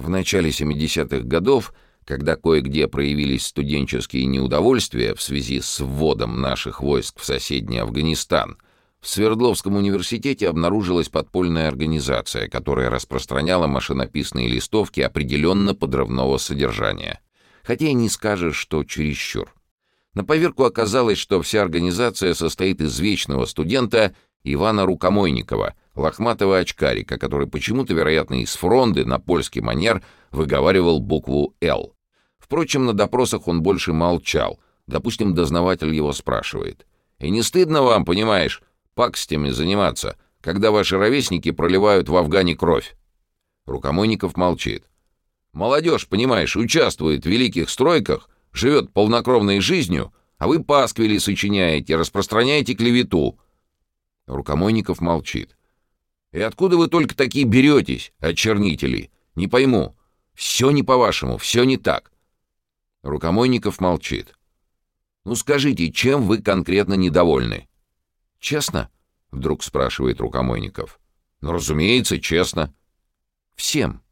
В начале 70-х годов, когда кое-где проявились студенческие неудовольствия в связи с вводом наших войск в соседний Афганистан, в Свердловском университете обнаружилась подпольная организация, которая распространяла машинописные листовки определенно подрывного содержания. Хотя и не скажешь, что чересчур. На поверку оказалось, что вся организация состоит из вечного студента Ивана Рукомойникова, лохматого очкарика, который почему-то, вероятно, из фронды на польский манер выговаривал букву «Л». Впрочем, на допросах он больше молчал. Допустим, дознаватель его спрашивает. «И не стыдно вам, понимаешь, пакостями заниматься, когда ваши ровесники проливают в Афгане кровь?» Рукомойников молчит. «Молодежь, понимаешь, участвует в великих стройках, живет полнокровной жизнью, а вы пасквили сочиняете, распространяете клевету». Рукомойников молчит. «И откуда вы только такие беретесь, очернители? Не пойму. Все не по-вашему, все не так». Рукомойников молчит. «Ну скажите, чем вы конкретно недовольны?» «Честно?» — вдруг спрашивает Рукомойников. «Ну, разумеется, честно». «Всем».